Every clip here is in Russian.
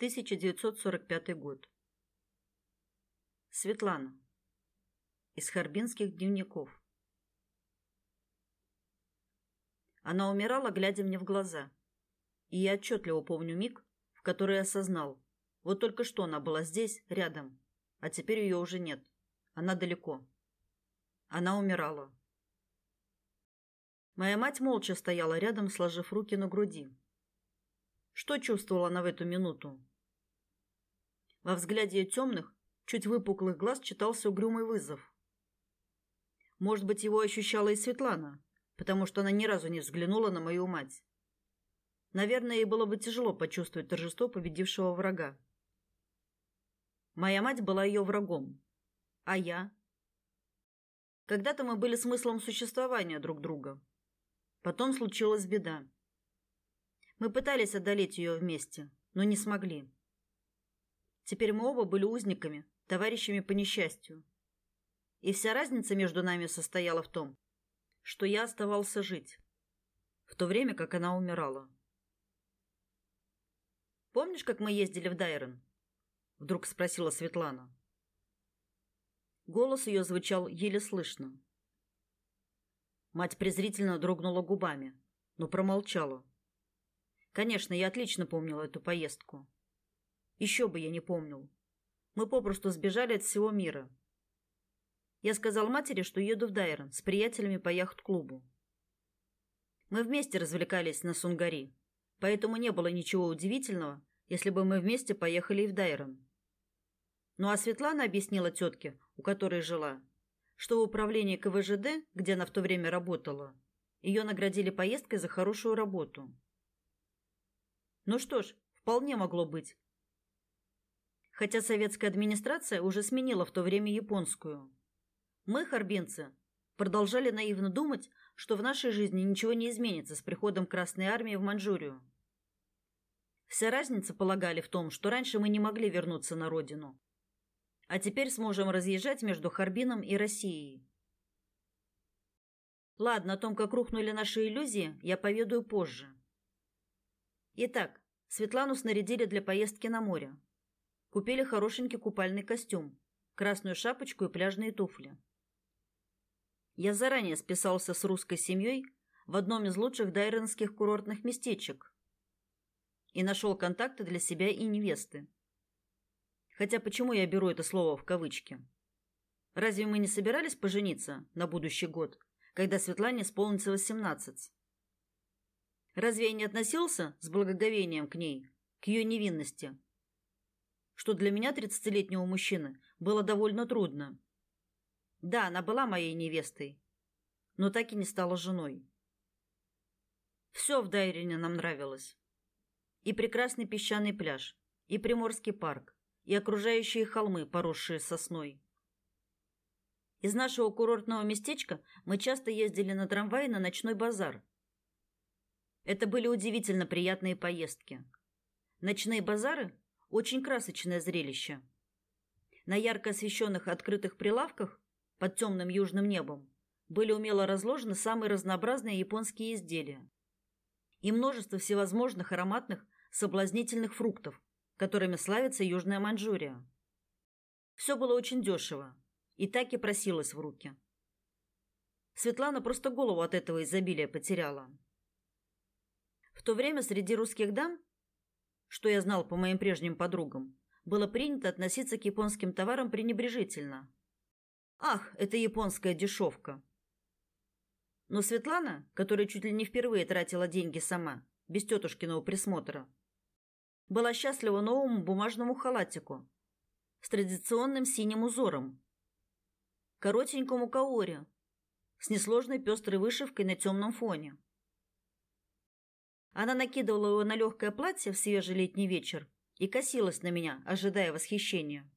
1945 год. Светлана. Из Харбинских дневников. Она умирала, глядя мне в глаза. И я отчетливо помню миг, в который осознал. Вот только что она была здесь, рядом, а теперь ее уже нет. Она далеко. Она умирала. Моя мать молча стояла рядом, сложив руки на груди. Что чувствовала она в эту минуту? Во взгляде ее темных, чуть выпуклых глаз читался угрюмый вызов. Может быть, его ощущала и Светлана, потому что она ни разу не взглянула на мою мать. Наверное, ей было бы тяжело почувствовать торжество победившего врага. Моя мать была ее врагом, а я когда-то мы были смыслом существования друг друга. Потом случилась беда. Мы пытались одолеть ее вместе, но не смогли. Теперь мы оба были узниками, товарищами по несчастью. И вся разница между нами состояла в том, что я оставался жить, в то время как она умирала. Помнишь, как мы ездили в Дайрон? Вдруг спросила Светлана. Голос ее звучал еле слышно. Мать презрительно дрогнула губами, но промолчала. Конечно, я отлично помнила эту поездку. Еще бы я не помнил. Мы попросту сбежали от всего мира. Я сказал матери, что еду в Дайрон с приятелями по яхт-клубу. Мы вместе развлекались на Сунгари, поэтому не было ничего удивительного, если бы мы вместе поехали и в Дайрон. Ну а Светлана объяснила тетке, у которой жила, что в управлении КВЖД, где она в то время работала, ее наградили поездкой за хорошую работу. Ну что ж, вполне могло быть. Хотя советская администрация уже сменила в то время японскую. Мы, харбинцы, продолжали наивно думать, что в нашей жизни ничего не изменится с приходом Красной армии в Маньчжурию. Вся разница, полагали, в том, что раньше мы не могли вернуться на родину, а теперь сможем разъезжать между Харбином и Россией. Ладно, о том, как рухнули наши иллюзии, я поведаю позже. Итак, Светлану снарядили для поездки на море. Купили хорошенький купальный костюм, красную шапочку и пляжные туфли. Я заранее списался с русской семьей в одном из лучших дайренских курортных местечек и нашел контакты для себя и невесты. Хотя почему я беру это слово в кавычки? Разве мы не собирались пожениться на будущий год, когда Светлане исполнится восемнадцать? Разве я не относился с благоговением к ней, к ее невинности? Что для меня тридцатилетнего мужчины было довольно трудно. Да, она была моей невестой, но так и не стала женой. Все в Дайрине нам нравилось. И прекрасный песчаный пляж, и приморский парк, и окружающие холмы, поросшие сосной. Из нашего курортного местечка мы часто ездили на трамвае на ночной базар. Это были удивительно приятные поездки. Ночные базары очень красочное зрелище. На ярко освещенных открытых прилавках под темным южным небом были умело разложены самые разнообразные японские изделия и множество всевозможных ароматных соблазнительных фруктов, которыми славится Южная Маньчжурия. Все было очень дешево, и так и просилось в руки. Светлана просто голову от этого изобилия потеряла. В то время среди русских дам, что я знал по моим прежним подругам, было принято относиться к японским товарам пренебрежительно. Ах, это японская дешевка. Но Светлана, которая чуть ли не впервые тратила деньги сама, без тетушкиного присмотра, была счастлива новому бумажному халатику с традиционным синим узором, коротенькому каоре с несложной пестрой вышивкой на темном фоне. Она накидывала его на легкое платье в свежий летний вечер и косилась на меня, ожидая восхищения.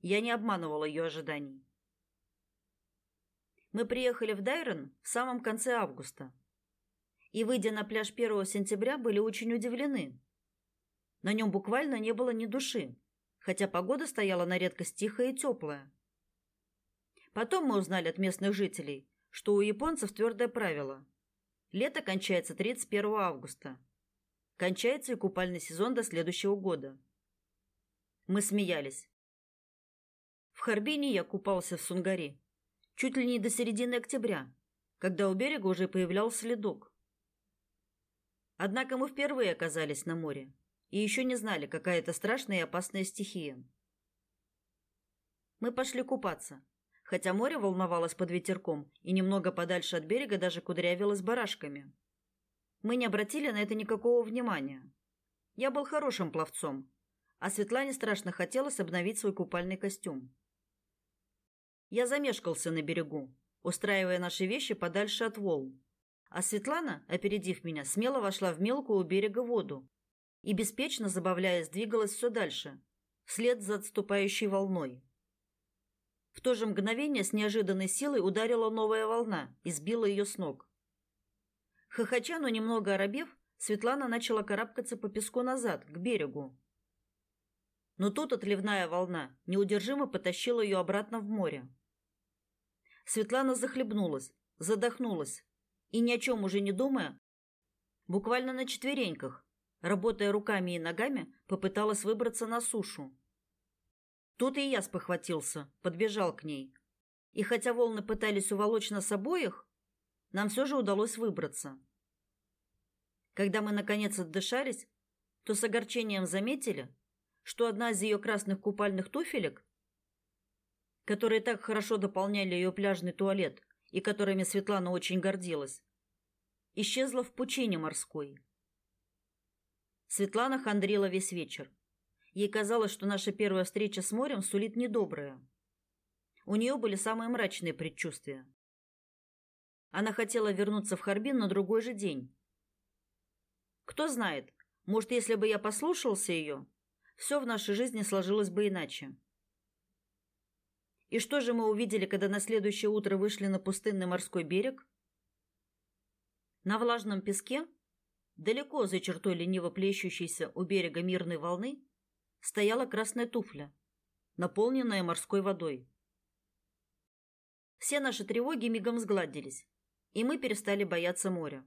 Я не обманывала ее ожиданий. Мы приехали в Дайрон в самом конце августа. И, выйдя на пляж 1 сентября, были очень удивлены, на нем буквально не было ни души, хотя погода стояла на редкость тихая и теплая. Потом мы узнали от местных жителей, что у японцев твердое правило. Лето кончается 31 августа. Кончается и купальный сезон до следующего года, Мы смеялись. В Харбине я купался в Сунгаре чуть ли не до середины октября, когда у берега уже появлялся ледок. Однако мы впервые оказались на море и еще не знали, какая это страшная и опасная стихия. Мы пошли купаться, хотя море волновалось под ветерком и немного подальше от берега даже кудрявилось барашками. Мы не обратили на это никакого внимания. Я был хорошим пловцом, а Светлане страшно хотелось обновить свой купальный костюм. Я замешкался на берегу, устраивая наши вещи подальше от волн. А Светлана, опередив меня, смело вошла в мелкую у берега воду и беспечно забавляясь двигалась все дальше, вслед за отступающей волной. В то же мгновение с неожиданной силой ударила новая волна и сбила ее с ног. Хохоча, но немного оробев, Светлана начала карабкаться по песку назад, к берегу. Но тут отливная волна неудержимо потащила ее обратно в море. Светлана захлебнулась, задохнулась и ни о чем уже не думая, буквально на четвереньках, работая руками и ногами, попыталась выбраться на сушу. Тут и я спохватился, подбежал к ней. И хотя волны пытались уволочь нас обоих, нам все же удалось выбраться. Когда мы наконец отдышались, то с огорчением заметили, что одна из ее красных купальных туфелек которые так хорошо дополняли ее пляжный туалет и которыми Светлана очень гордилась, исчезла в пучине морской. Светлана хандрила весь вечер. Ей казалось, что наша первая встреча с морем сулит недоброе. У нее были самые мрачные предчувствия. Она хотела вернуться в Харбин на другой же день. Кто знает, может, если бы я послушался ее, все в нашей жизни сложилось бы иначе. И что же мы увидели, когда на следующее утро вышли на пустынный морской берег? На влажном песке, далеко за чертой лениво плещущейся у берега мирной волны, стояла красная туфля, наполненная морской водой. Все наши тревоги мигом сгладились, и мы перестали бояться моря.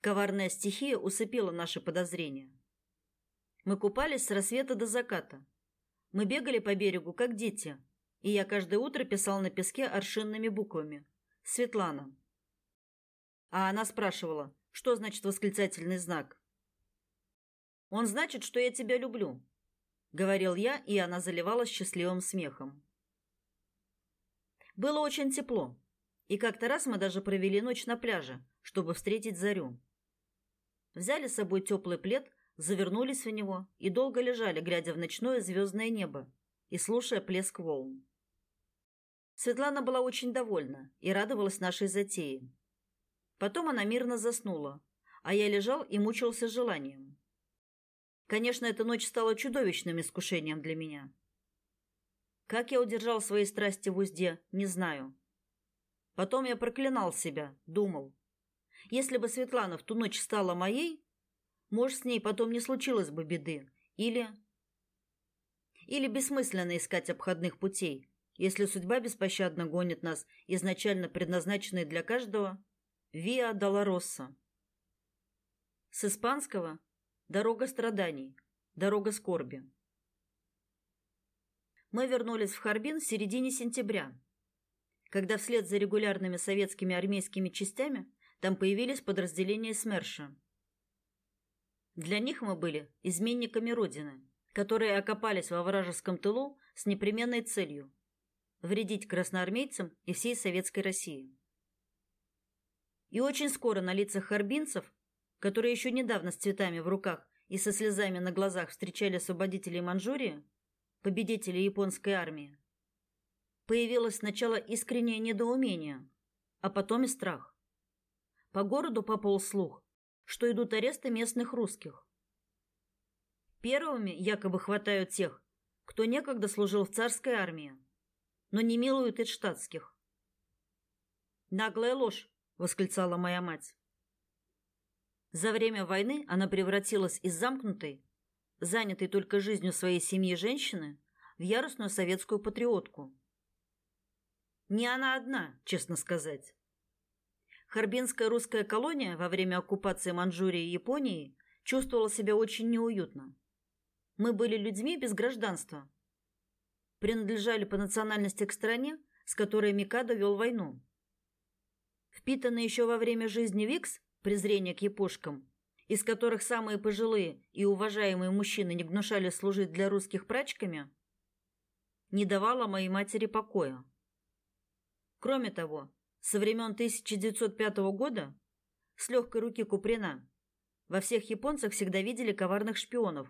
Коварная стихия усыпила наши подозрения. Мы купались с рассвета до заката, мы бегали по берегу, как дети, и я каждое утро писал на песке аршинными буквами «Светлана». А она спрашивала, что значит восклицательный знак. «Он значит, что я тебя люблю», — говорил я, и она заливалась счастливым смехом. Было очень тепло, и как-то раз мы даже провели ночь на пляже, чтобы встретить зарю. Взяли с собой теплый плед завернулись в него и долго лежали, глядя в ночное звездное небо и слушая плеск волн. Светлана была очень довольна и радовалась нашей затее. Потом она мирно заснула, а я лежал и мучился желанием. Конечно, эта ночь стала чудовищным искушением для меня. Как я удержал свои страсти в узде, не знаю. Потом я проклинал себя, думал: если бы Светлана в ту ночь стала моей, может, с ней потом не случилось бы беды. Или... Или бессмысленно искать обходных путей, если судьба беспощадно гонит нас изначально предназначенной для каждого Виа Долороса. С испанского «Дорога страданий», «Дорога скорби». Мы вернулись в Харбин в середине сентября, когда вслед за регулярными советскими армейскими частями там появились подразделения СМЕРШа. Для них мы были изменниками Родины, которые окопались во вражеском тылу с непременной целью вредить красноармейцам и всей советской России. И очень скоро на лицах харбинцев, которые еще недавно с цветами в руках и со слезами на глазах встречали освободителей Манчжурии, победителей японской армии, появилось сначала искреннее недоумение, а потом и страх. По городу пополз слух, что идут аресты местных русских. Первыми якобы хватают тех, кто некогда служил в царской армии, но не милуют и штатских. Наглая ложь, восклицала моя мать. За время войны она превратилась из замкнутой, занятой только жизнью своей семьи женщины в яростную советскую патриотку. Не она одна, честно сказать. Харбинская русская колония во время оккупации Манчжурии и Японии чувствовала себя очень неуютно. Мы были людьми без гражданства. Принадлежали по национальности к стране, с которой Микадо вел войну. Впитанный еще во время жизни Викс презрение к япошкам, из которых самые пожилые и уважаемые мужчины не гнушали служить для русских прачками, не давало моей матери покоя. Кроме того, со времен 1905 года с легкой руки Куприна во всех японцах всегда видели коварных шпионов.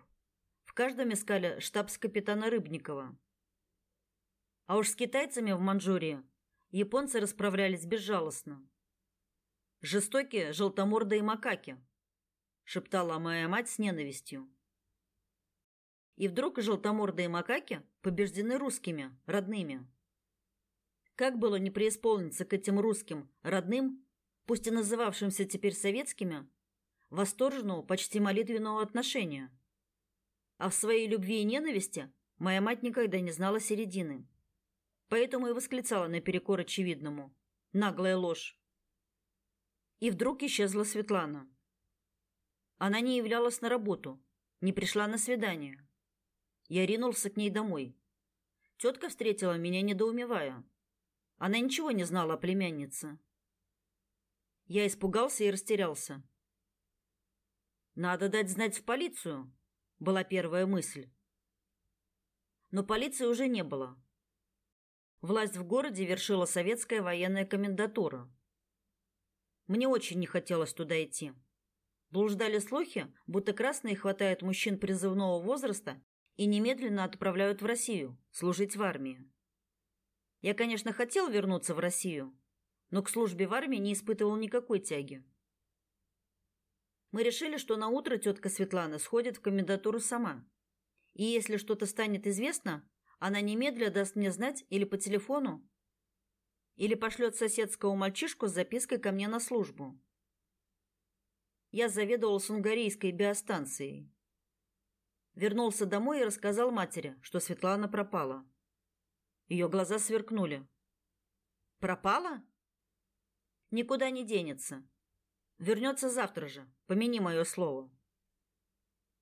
В каждом искали штабс-капитана Рыбникова. А уж с китайцами в Манчжурии японцы расправлялись безжалостно. Жестокие желтомордые макаки, шептала моя мать с ненавистью. И вдруг желтомордые макаки побеждены русскими, родными. Как было не преисполниться к этим русским, родным, пусть и называвшимся теперь советскими, восторженного, почти молитвенного отношения. А в своей любви и ненависти моя мать никогда не знала середины. Поэтому и восклицала наперекор очевидному: наглая ложь. И вдруг исчезла Светлана. Она не являлась на работу, не пришла на свидание. Я ринулся к ней домой. Тетка встретила меня недоумевая. Она ничего не знала о племяннице. Я испугался и растерялся. Надо дать знать в полицию, была первая мысль. Но полиции уже не было. Власть в городе вершила советская военная комендатура. Мне очень не хотелось туда идти. Блуждали слухи, будто красные хватают мужчин призывного возраста и немедленно отправляют в Россию служить в армии. Я, конечно, хотел вернуться в Россию, но к службе в армии не испытывал никакой тяги. Мы решили, что на утро тетка Светлана сходит в комендатуру сама. И если что-то станет известно, она немедля даст мне знать или по телефону, или пошлет соседского мальчишку с запиской ко мне на службу. Я заведовал сунгарейской биостанцией. Вернулся домой и рассказал матери, что Светлана пропала. Ее глаза сверкнули. Пропала? Никуда не денется. Вернется завтра же. Помяни мое слово.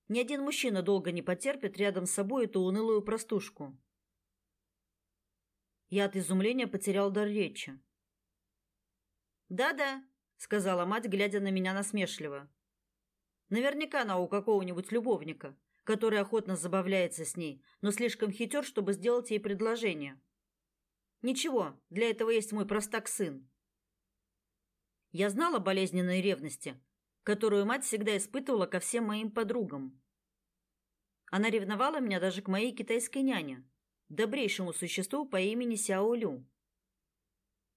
Ни один мужчина долго не потерпит рядом с собой эту унылую простушку. Я от изумления потерял дар речи. Да-да, сказала мать, глядя на меня насмешливо. Наверняка она у какого-нибудь любовника, который охотно забавляется с ней, но слишком хитер, чтобы сделать ей предложение. Ничего, для этого есть мой простак-сын. Я знала болезненной ревности, которую мать всегда испытывала ко всем моим подругам. Она ревновала меня даже к моей китайской няне, добрейшему существу по имени Сяо Лю.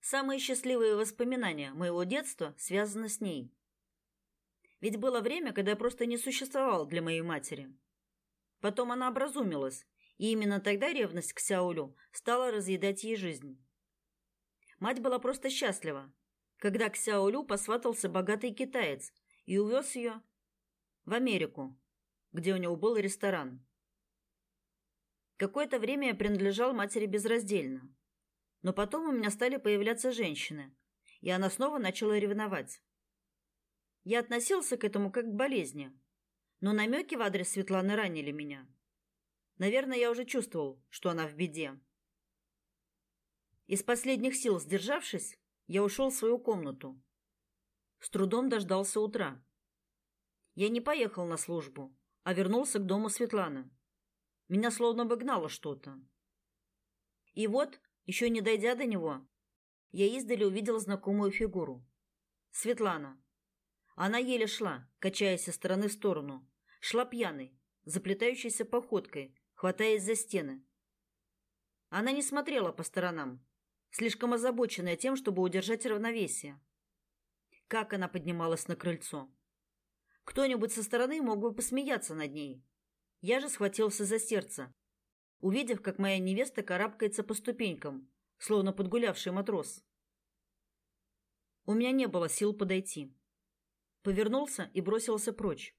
Самые счастливые воспоминания моего детства связаны с ней. Ведь было время, когда я просто не существовал для моей матери. Потом она образумилась, и именно тогда ревность к Сяолю стала разъедать ей жизнь. Мать была просто счастлива, когда к Сяолю посватался богатый китаец и увез ее в Америку, где у него был ресторан. Какое-то время я принадлежал матери безраздельно. Но потом у меня стали появляться женщины, и она снова начала ревновать. Я относился к этому как к болезни, но намеки в адрес Светланы ранили меня. Наверное, я уже чувствовал, что она в беде. Из последних сил сдержавшись, я ушел в свою комнату. С трудом дождался утра. Я не поехал на службу, а вернулся к дому Светланы. Меня словно бы гнало что-то. И вот, еще не дойдя до него, я издали увидел знакомую фигуру. Светлана. Она еле шла, качаясь из стороны в сторону, шла пьяной, заплетающейся походкой, хватаясь за стены. Она не смотрела по сторонам, слишком озабоченная тем, чтобы удержать равновесие. Как она поднималась на крыльцо? Кто-нибудь со стороны мог бы посмеяться над ней. Я же схватился за сердце, увидев, как моя невеста карабкается по ступенькам, словно подгулявший матрос. У меня не было сил подойти. Повернулся и бросился прочь.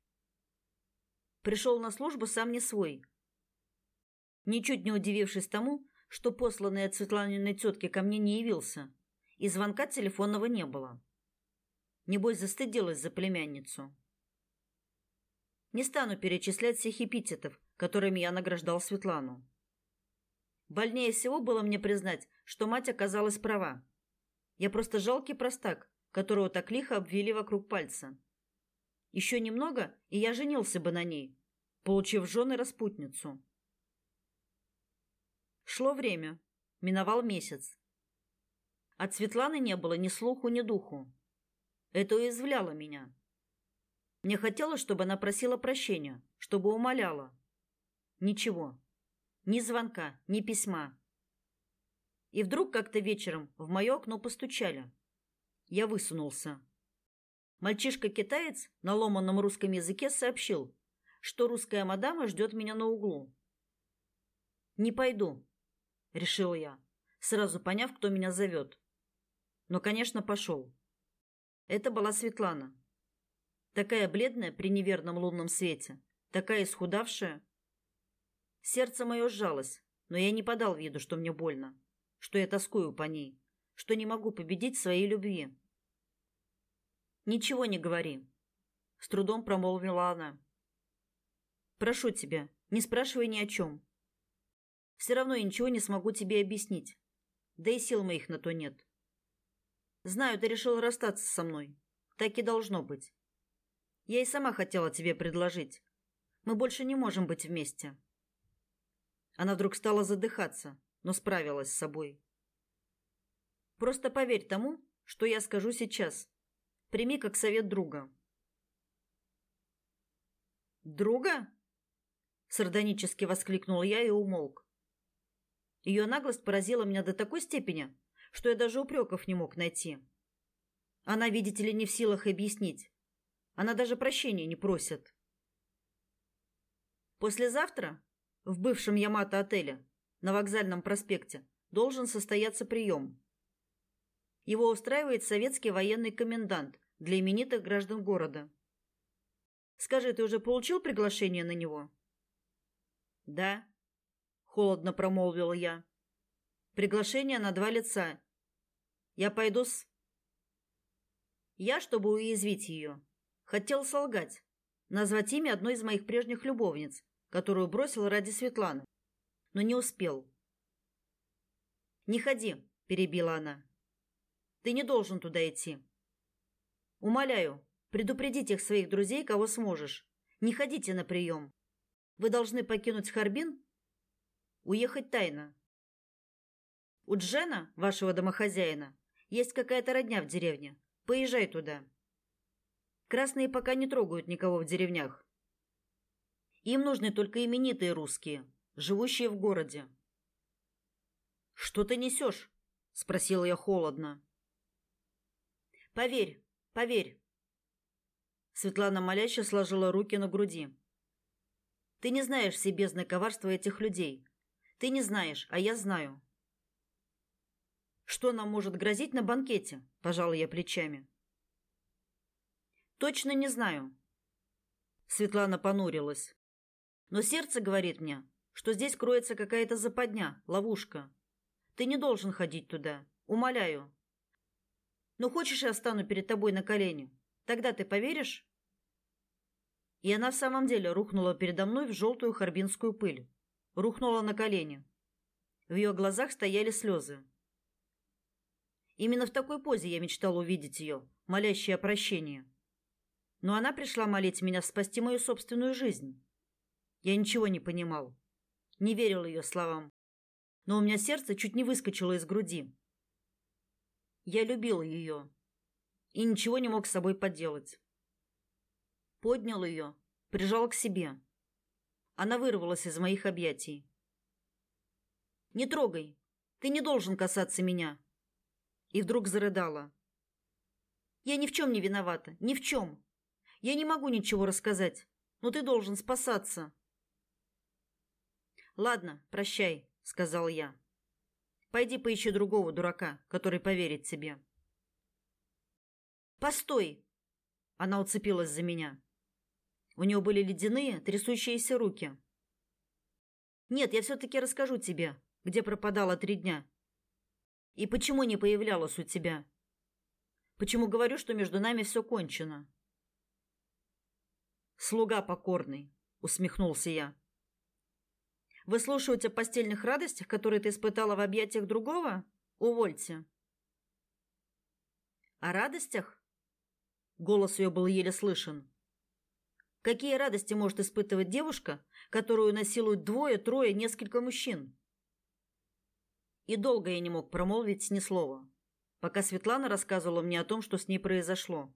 Пришел на службу сам не свой. Ничуть не удивившись тому, что посланный от Светланиной тетки ко мне не явился, и звонка телефонного не было. Небось, застыдилась за племянницу. Не стану перечислять всех эпитетов, которыми я награждал Светлану. Больнее всего было мне признать, что мать оказалась права. Я просто жалкий простак, которого так лихо обвели вокруг пальца. Еще немного, и я женился бы на ней, получив жены распутницу. Шло время. Миновал месяц. От Светланы не было ни слуху, ни духу. Это уязвляло меня. Мне хотелось, чтобы она просила прощения, чтобы умоляла. Ничего. Ни звонка, ни письма. И вдруг как-то вечером в мое окно постучали. Я высунулся. Мальчишка-китаец на ломаном русском языке сообщил, что русская мадама ждет меня на углу. «Не пойду», — решил я, сразу поняв, кто меня зовет. Но, конечно, пошел. Это была Светлана. Такая бледная при неверном лунном свете, такая исхудавшая. Сердце мое сжалось, но я не подал виду, что мне больно, что я тоскую по ней, что не могу победить своей любви. Ничего не говори, с трудом промолвила она. Прошу тебя, не спрашивай ни о чем. Все равно я ничего не смогу тебе объяснить. Да и сил моих на то нет. Знаю, ты решил расстаться со мной. Так и должно быть. Я и сама хотела тебе предложить. Мы больше не можем быть вместе. Она вдруг стала задыхаться, но справилась с собой. Просто поверь тому, что я скажу сейчас. Прими как совет друга. Друга? Сардонически воскликнул я и умолк. Ее наглость поразила меня до такой степени, что я даже упреков не мог найти. Она, видите ли, не в силах объяснить. Она даже прощения не просит. Послезавтра в бывшем Ямато отеле на вокзальном проспекте должен состояться прием. Его устраивает советский военный комендант для именитых граждан города. Скажи, ты уже получил приглашение на него? Да, холодно промолвила я. Приглашение на два лица. Я пойду с Я, чтобы уязвить ее, хотел солгать, назвать имя одной из моих прежних любовниц, которую бросил ради Светланы, но не успел. Не ходи, перебила она. Ты не должен туда идти. Умоляю, предупреди тех своих друзей, кого сможешь. Не ходите на прием. Вы должны покинуть Харбин, уехать тайно. У Джена, вашего домохозяина, есть какая-то родня в деревне. Поезжай туда. Красные пока не трогают никого в деревнях. Им нужны только именитые русские, живущие в городе. Что ты несешь? спросила я холодно. Поверь, поверь. Светлана моляще сложила руки на груди. Ты не знаешь все бездны коварства этих людей. Ты не знаешь, а я знаю. Что нам может грозить на банкете? Пожал я плечами. Точно не знаю. Светлана понурилась. Но сердце говорит мне, что здесь кроется какая-то западня, ловушка. Ты не должен ходить туда, умоляю. Ну хочешь, я стану перед тобой на колени? Тогда ты поверишь? И она в самом деле рухнула передо мной в желтую харбинскую пыль. Рухнула на колени. В ее глазах стояли слезы. Именно в такой позе я мечтал увидеть ее, молящей о прощении. Но она пришла молить меня спасти мою собственную жизнь. Я ничего не понимал, не верил ее словам. Но у меня сердце чуть не выскочило из груди. Я любил ее и ничего не мог с собой поделать. Поднял ее, прижал к себе. Она вырвалась из моих объятий. Не трогай. Ты не должен касаться меня. И вдруг зарыдала. Я ни в чем не виновата, ни в чем. Я не могу ничего рассказать, но ты должен спасаться. Ладно, прощай, сказал я. Пойди поищи другого дурака, который поверит тебе. Постой. Она уцепилась за меня. У нее были ледяные, трясущиеся руки. Нет, я все таки расскажу тебе, где пропадала три дня. И почему не появлялась у тебя? Почему говорю, что между нами все кончено? Слуга покорный, усмехнулся я. Выслушивать о постельных радостях, которые ты испытала в объятиях другого? Увольте. О радостях? Голос ее был еле слышен. Какие радости может испытывать девушка, которую насилуют двое, трое, несколько мужчин? И долго я не мог промолвить ни слова, пока Светлана рассказывала мне о том, что с ней произошло.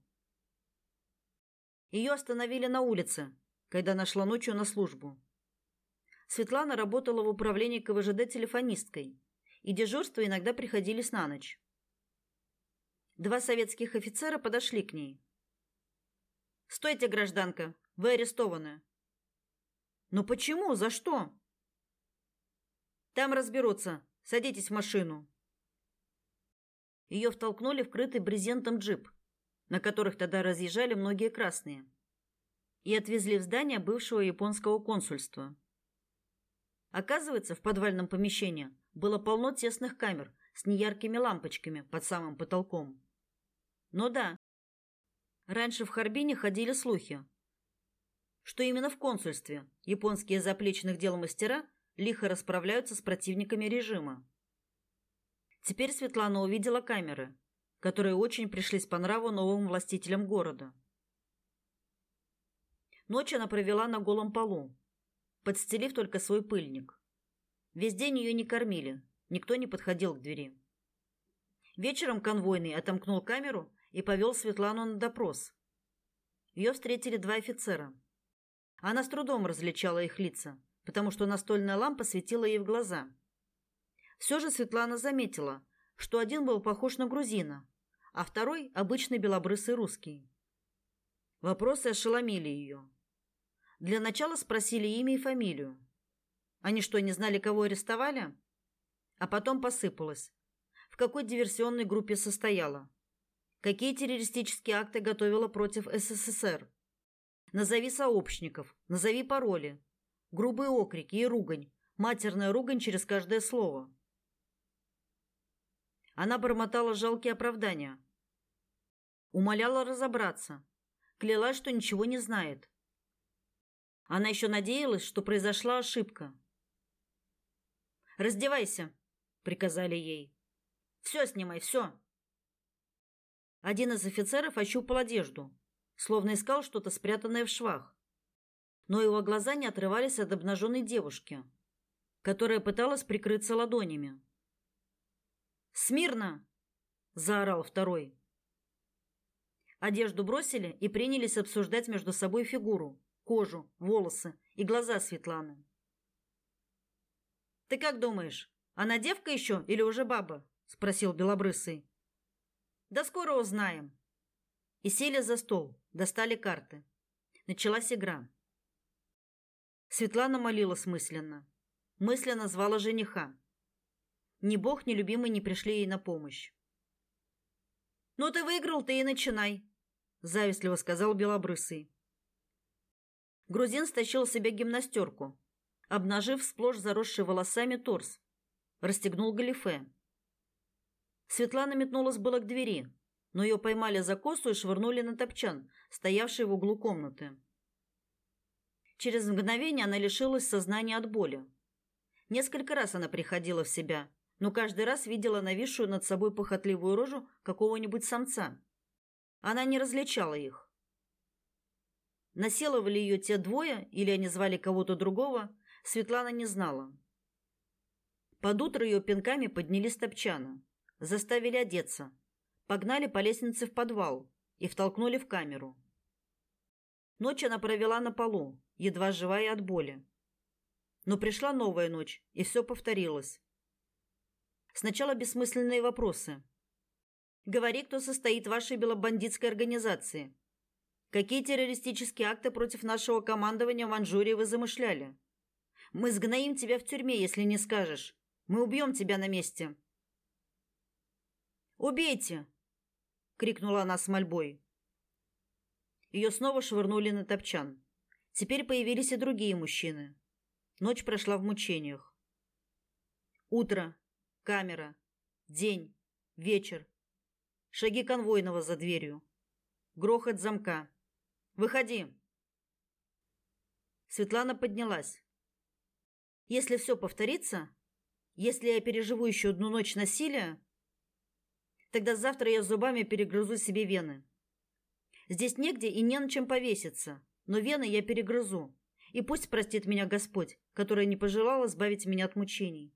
Ее остановили на улице, когда нашла ночью на службу. Светлана работала в управлении КВЖД телефонисткой, и дежурства иногда приходились на ночь. Два советских офицера подошли к ней. «Стойте, гражданка, вы арестованы». «Но почему? За что?» «Там разберутся. Садитесь в машину». Ее втолкнули в крытый брезентом джип, на которых тогда разъезжали многие красные, и отвезли в здание бывшего японского консульства. Оказывается, в подвальном помещении было полно тесных камер с неяркими лампочками под самым потолком. Но да, раньше в Харбине ходили слухи, что именно в консульстве японские заплечных дел мастера лихо расправляются с противниками режима. Теперь Светлана увидела камеры, которые очень пришлись по нраву новым властителям города. Ночь она провела на голом полу, подстелив только свой пыльник. Весь день ее не кормили, никто не подходил к двери. Вечером конвойный отомкнул камеру и повел Светлану на допрос. Ее встретили два офицера. Она с трудом различала их лица, потому что настольная лампа светила ей в глаза. Все же Светлана заметила, что один был похож на грузина, а второй обычный белобрысый русский. Вопросы ошеломили ее. Для начала спросили имя и фамилию. Они что, не знали, кого арестовали? А потом посыпалось. В какой диверсионной группе состояла? Какие террористические акты готовила против СССР? Назови сообщников, назови пароли. Грубые окрики и ругань, матерная ругань через каждое слово. Она бормотала жалкие оправдания. Умоляла разобраться. Клялась, что ничего не знает. Она еще надеялась, что произошла ошибка. «Раздевайся», — приказали ей. «Все снимай, все». Один из офицеров ощупал одежду, словно искал что-то спрятанное в швах. Но его глаза не отрывались от обнаженной девушки, которая пыталась прикрыться ладонями. «Смирно!» – заорал второй. Одежду бросили и принялись обсуждать между собой фигуру, кожу, волосы и глаза Светланы. «Ты как думаешь, она девка еще или уже баба?» – спросил Белобрысый. «Да скоро узнаем». И сели за стол, достали карты. Началась игра. Светлана молилась мысленно. Мысленно звала жениха. Ни бог, ни любимый не пришли ей на помощь. «Ну ты выиграл, ты и начинай», завистливо сказал белобрысый. Грузин стащил себе гимнастерку, обнажив сплошь заросший волосами торс, расстегнул галифе. Светлана метнулась было к двери, но ее поймали за косу и швырнули на топчан, стоявший в углу комнаты. Через мгновение она лишилась сознания от боли. Несколько раз она приходила в себя, но каждый раз видела нависшую над собой похотливую рожу какого-нибудь самца. Она не различала их. Насиловали ее те двое или они звали кого-то другого, Светлана не знала. Под утро ее пинками подняли с топчана, заставили одеться, погнали по лестнице в подвал и втолкнули в камеру. Ночь она провела на полу, едва живая от боли. Но пришла новая ночь, и все повторилось. Сначала бессмысленные вопросы. Говори, кто состоит в вашей белобандитской организации. Какие террористические акты против нашего командования в Манчжурии вы замышляли? Мы сгноим тебя в тюрьме, если не скажешь. Мы убьем тебя на месте. Убейте, крикнула она с мольбой. Ее снова швырнули на топчан. Теперь появились и другие мужчины. Ночь прошла в мучениях. Утро, камера, день, вечер, Шаги конвойного за дверью. Грохот замка. Выходи. Светлана поднялась. Если все повторится, если я переживу еще одну ночь насилия, тогда завтра я зубами перегрызу себе вены. Здесь негде и не на чем повеситься, но вены я перегрызу. И пусть простит меня Господь, который не пожелал избавить меня от мучений.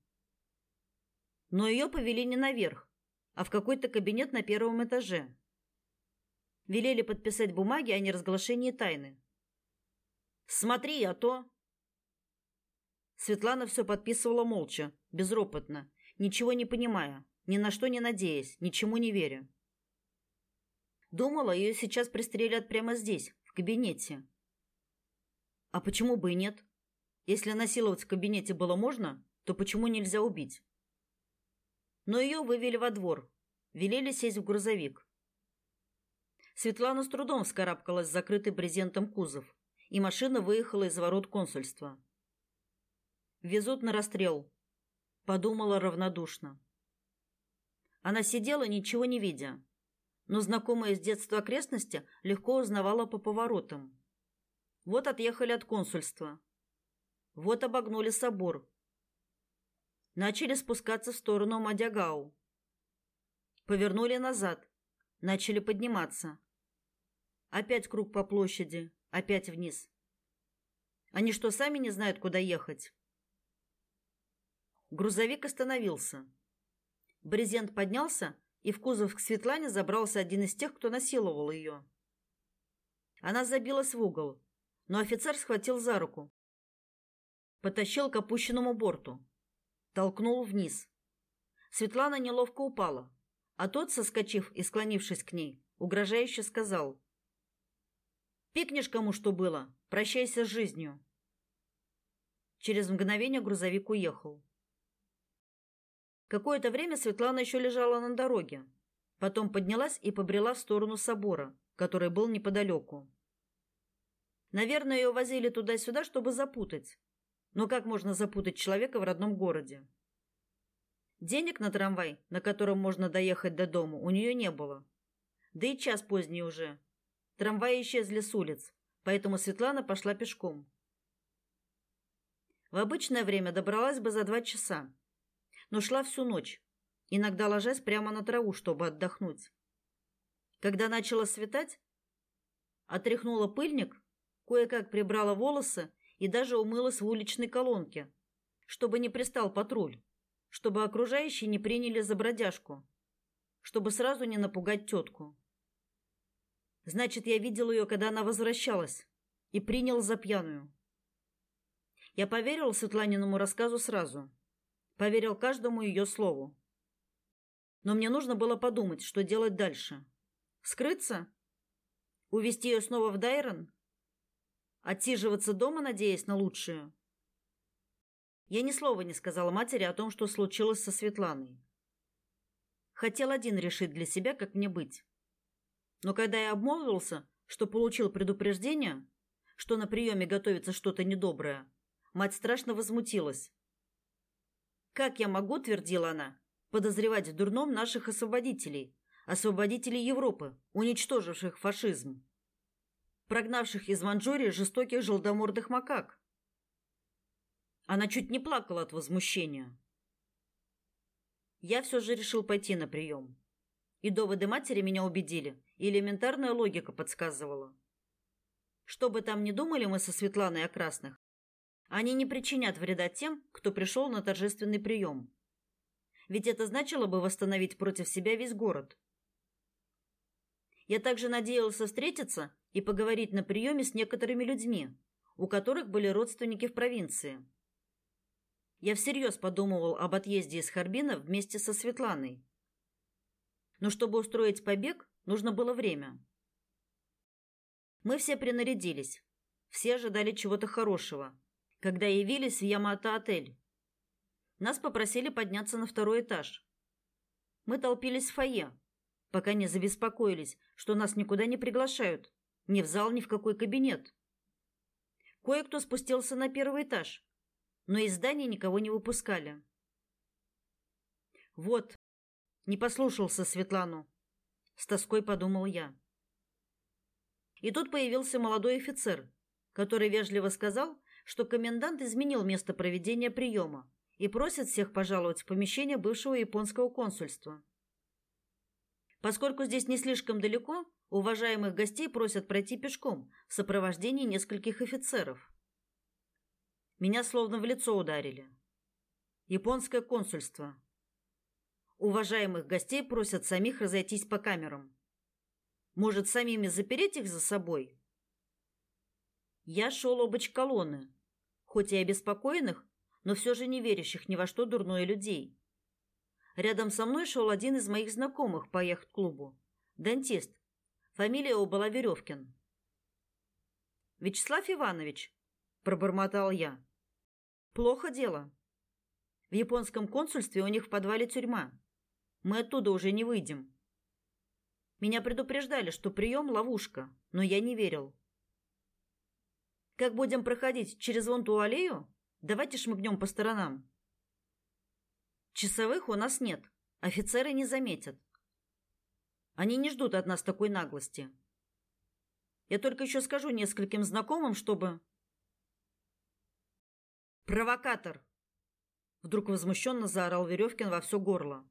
Но ее повели не наверх, а в какой-то кабинет на первом этаже. Велели подписать бумаги о неразглашении тайны. Смотри, а то Светлана все подписывала молча, безропотно, ничего не понимая, ни на что не надеясь, ничему не веря. Думала, ее сейчас пристрелят прямо здесь, в кабинете. А почему бы и нет? Если насиловать в кабинете было можно, то почему нельзя убить? Но ее вывели во двор, велели сесть в грузовик. Светлана с трудом вскарабкалась в закрытый брезентом кузов, и машина выехала из ворот консульства. Везут на расстрел, подумала равнодушно. Она сидела, ничего не видя, но знакомые с детства окрестности легко узнавала по поворотам. Вот отъехали от консульства. Вот обогнули собор. Начали спускаться в сторону Мадягау. Повернули назад. Начали подниматься. Опять круг по площади, опять вниз. Они что, сами не знают, куда ехать? Грузовик остановился. Брезент поднялся, и в кузов к Светлане забрался один из тех, кто насиловал ее. Она забилась в угол, но офицер схватил за руку. Потащил к опущенному борту. Толкнул вниз. Светлана неловко упала, а тот, соскочив и склонившись к ней, угрожающе сказал. «Пикнешь кому что было, прощайся с жизнью». Через мгновение грузовик уехал. Какое-то время Светлана еще лежала на дороге. Потом поднялась и побрела в сторону собора, который был неподалеку. Наверное, ее возили туда-сюда, чтобы запутать. Но как можно запутать человека в родном городе? Денег на трамвай, на котором можно доехать до дома, у нее не было. Да и час поздний уже. Трамваи исчезли с улиц, поэтому Светлана пошла пешком. В обычное время добралась бы за два часа, но шла всю ночь, иногда ложась прямо на траву, чтобы отдохнуть. Когда начало светать, отряхнула пыльник, кое-как прибрала волосы и даже умылась в уличной колонке, чтобы не пристал патруль, чтобы окружающие не приняли за бродяжку, чтобы сразу не напугать тетку. Значит, я видел ее, когда она возвращалась, и принял за пьяную. Я поверил Светланиному рассказу сразу поверил каждому ее слову. Но мне нужно было подумать, что делать дальше. Скрыться? Увести ее снова в Дайрон? Отсиживаться дома, надеясь на лучшее? Я ни слова не сказала матери о том, что случилось со Светланой. Хотел один решить для себя, как мне быть. Но когда я обмолвился, что получил предупреждение, что на приеме готовится что-то недоброе, мать страшно возмутилась. Как я могу, твердила она, подозревать в дурном наших освободителей, освободителей Европы, уничтоживших фашизм, прогнавших из Манчжурии жестоких желтомордых макак? Она чуть не плакала от возмущения. Я все же решил пойти на прием. И доводы матери меня убедили, и элементарная логика подсказывала. Что бы там ни думали мы со Светланой о красных, они не причинят вреда тем, кто пришел на торжественный прием. Ведь это значило бы восстановить против себя весь город. Я также надеялся встретиться и поговорить на приеме с некоторыми людьми, у которых были родственники в провинции. Я всерьез подумывал об отъезде из Харбина вместе со Светланой. Но чтобы устроить побег, нужно было время. Мы все принарядились. Все ожидали чего-то хорошего, когда явились в Ямато-отель. Нас попросили подняться на второй этаж. Мы толпились в фойе, пока не забеспокоились, что нас никуда не приглашают, ни в зал, ни в какой кабинет. Кое-кто спустился на первый этаж, но из здания никого не выпускали. Вот, не послушался Светлану, с тоской подумал я. И тут появился молодой офицер, который вежливо сказал, что комендант изменил место проведения приема и просит всех пожаловать в помещение бывшего японского консульства. Поскольку здесь не слишком далеко, уважаемых гостей просят пройти пешком в сопровождении нескольких офицеров. Меня словно в лицо ударили. Японское консульство. Уважаемых гостей просят самих разойтись по камерам. Может, самими запереть их за собой? Я шел обочь колонны, хоть и обеспокоенных, но все же не верящих ни во что дурное людей. Рядом со мной шел один из моих знакомых по яхт-клубу. Дантист. Фамилия его была Веревкин. «Вячеслав Иванович», – пробормотал я. «Плохо дело. В японском консульстве у них в подвале тюрьма. Мы оттуда уже не выйдем. Меня предупреждали, что прием – ловушка, но я не верил. Как будем проходить через вон ту аллею? Давайте шмыгнем по сторонам. Часовых у нас нет. Офицеры не заметят. Они не ждут от нас такой наглости. Я только еще скажу нескольким знакомым, чтобы Провокатор, вдруг возмущенно заорал Веревкин во все горло.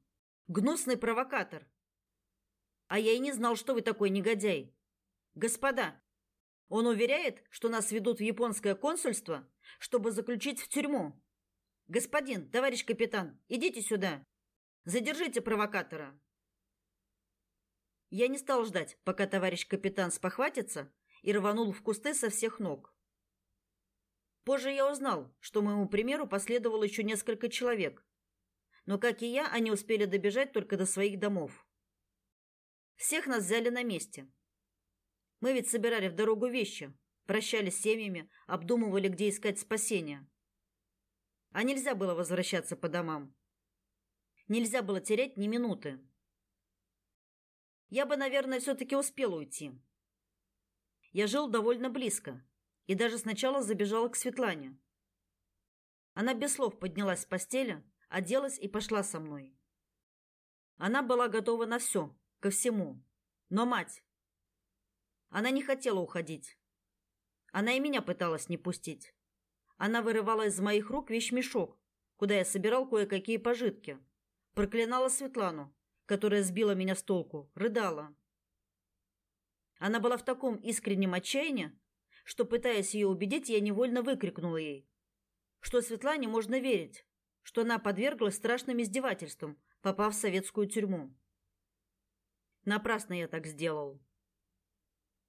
Гнусный провокатор. А я и не знал, что вы такой негодяй. Господа, он уверяет, что нас ведут в японское консульство, чтобы заключить в тюрьму. Господин, товарищ капитан, идите сюда. Задержите провокатора. Я не стал ждать, пока товарищ капитан спохватится, и рванул в кусты со всех ног. Позже я узнал, что моему примеру последовало еще несколько человек. Но, как и я, они успели добежать только до своих домов. Всех нас взяли на месте. Мы ведь собирали в дорогу вещи, прощались с семьями, обдумывали, где искать спасения а нельзя было возвращаться по домам. Нельзя было терять ни минуты. Я бы, наверное, все-таки успел уйти. Я жил довольно близко и даже сначала забежала к Светлане. Она без слов поднялась с постели, оделась и пошла со мной. Она была готова на все, ко всему. Но мать... Она не хотела уходить. Она и меня пыталась не пустить. Она вырывала из моих рук вещмешок, куда я собирал кое-какие пожитки. Проклинала Светлану, которая сбила меня с толку, рыдала. Она была в таком искреннем отчаянии, что, пытаясь ее убедить, я невольно выкрикнула ей, что Светлане можно верить, что она подверглась страшным издевательствам, попав в советскую тюрьму. Напрасно я так сделал.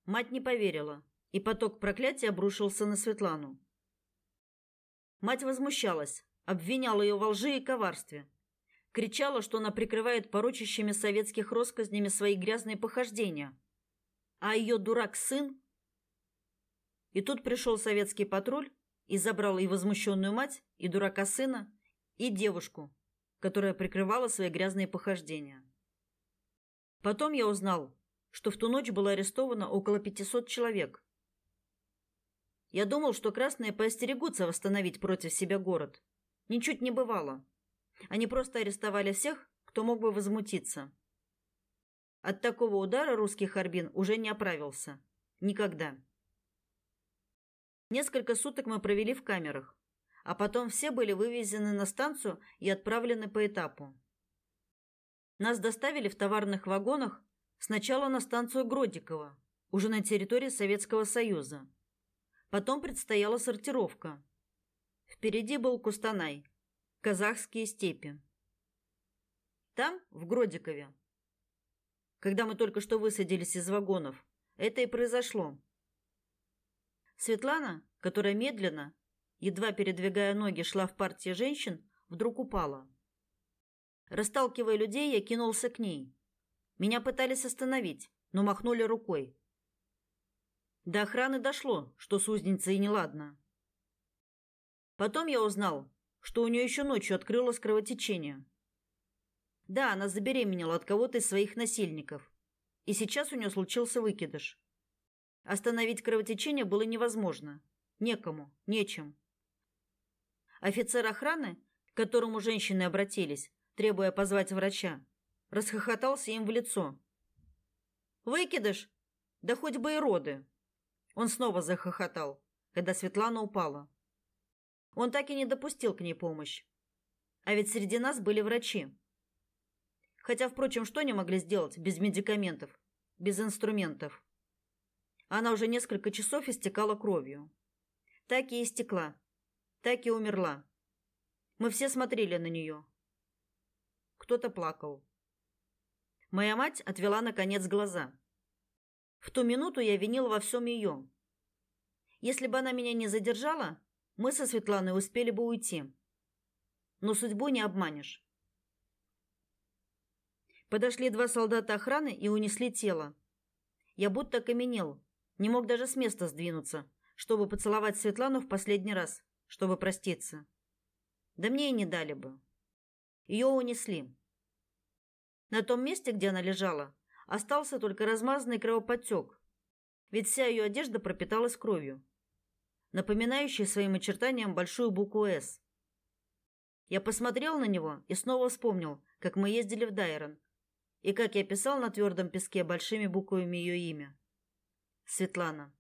Мать не поверила, и поток проклятия обрушился на Светлану. Мать возмущалась, обвиняла ее во лжи и коварстве. Кричала, что она прикрывает порочащими советских россказнями свои грязные похождения. А ее дурак-сын... И тут пришел советский патруль и забрал и возмущенную мать, и дурака сына, и девушку, которая прикрывала свои грязные похождения. Потом я узнал, что в ту ночь было арестовано около 500 человек, я думал, что красные поостерегутся восстановить против себя город. Ничуть не бывало. Они просто арестовали всех, кто мог бы возмутиться. От такого удара русский Харбин уже не оправился. Никогда. Несколько суток мы провели в камерах, а потом все были вывезены на станцию и отправлены по этапу. Нас доставили в товарных вагонах сначала на станцию Гродиково, уже на территории Советского Союза. Потом предстояла сортировка. Впереди был Кустанай, казахские степи. Там, в Гродикове, когда мы только что высадились из вагонов, это и произошло. Светлана, которая медленно, едва передвигая ноги, шла в партии женщин, вдруг упала. Расталкивая людей, я кинулся к ней. Меня пытались остановить, но махнули рукой. До охраны дошло, что с узницей неладно. Потом я узнал, что у нее еще ночью открылось кровотечение. Да, она забеременела от кого-то из своих насильников. И сейчас у нее случился выкидыш. Остановить кровотечение было невозможно. Некому, нечем. Офицер охраны, к которому женщины обратились, требуя позвать врача, расхохотался им в лицо. «Выкидыш? Да хоть бы и роды!» Он снова захохотал, когда Светлана упала. Он так и не допустил к ней помощь. А ведь среди нас были врачи. Хотя, впрочем, что они могли сделать без медикаментов, без инструментов? Она уже несколько часов истекала кровью. Так и истекла, так и умерла. Мы все смотрели на нее. Кто-то плакал. Моя мать отвела наконец глаза. В ту минуту я винил во всем ее. Если бы она меня не задержала, мы со Светланой успели бы уйти. Но судьбу не обманешь. Подошли два солдата охраны и унесли тело. Я будто окаменел, не мог даже с места сдвинуться, чтобы поцеловать Светлану в последний раз, чтобы проститься. Да мне и не дали бы. Ее унесли. На том месте, где она лежала, остался только размазанный кровоподтек, ведь вся ее одежда пропиталась кровью, напоминающей своим очертанием большую букву «С». Я посмотрел на него и снова вспомнил, как мы ездили в Дайрон, и как я писал на твердом песке большими буквами ее имя. Светлана.